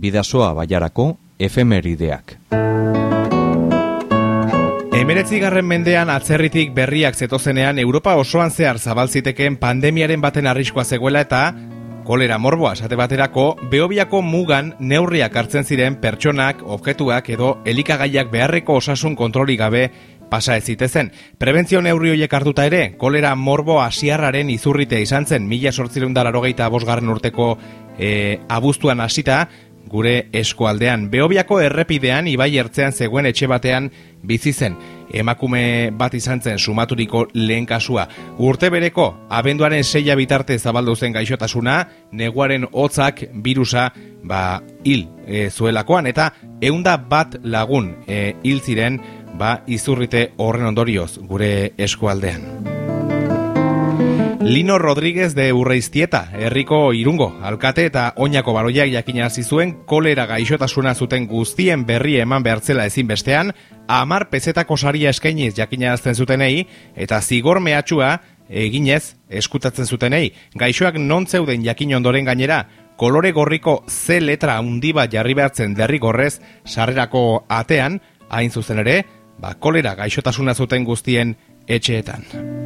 bidasoa baiarako efemerideak. Emeretzi garren mendean atzerritik berriak zetozenean Europa osoan zehar zabaltziteken pandemiaren baten arriskoa zegoela eta kolera morboa esate baterako behobiako mugan neurriak hartzen ziren pertsonak, objektuak edo elikagaiak beharreko osasun kontroli gabe pasa ez zitezen. Prebentzio neurri horiek hartuta ere, kolera morbo asiarraren izurritea izan zen, mila sortzirun dalarogeita bosgarren urteko e, abuztuan hasita, gure eskualdean. Beobiako errepidean ibai ertzean zegoen etxe batean bizi zen. Emakume bat izan zen sumaturiko lehen kasua. Urte bereko, abenduaren seia bitarte zabaldu zen gaixotasuna, neguaren hotzak virusa ba, hil e, zuelakoan, eta eunda bat lagun e, hil ziren ba, izurrite horren ondorioz gure eskualdean. Lino Rodríguez de Urreiztieta, herriko irungo, alkate eta oinako baloiak jakina zuen kolera gaixotasuna zuten guztien berri eman behartzela ezin bestean, amar pezetako saria eskainiz jakina azten zutenei, eta zigor mehatxua eginez eskutatzen zutenei. Gaixoak non zeuden jakin ondoren gainera, kolore gorriko ze letra handi bat jarri behartzen derrigorrez sarrerako atean, hain zuzen ere, ba, kolera gaixotasuna zuten guztien etxeetan.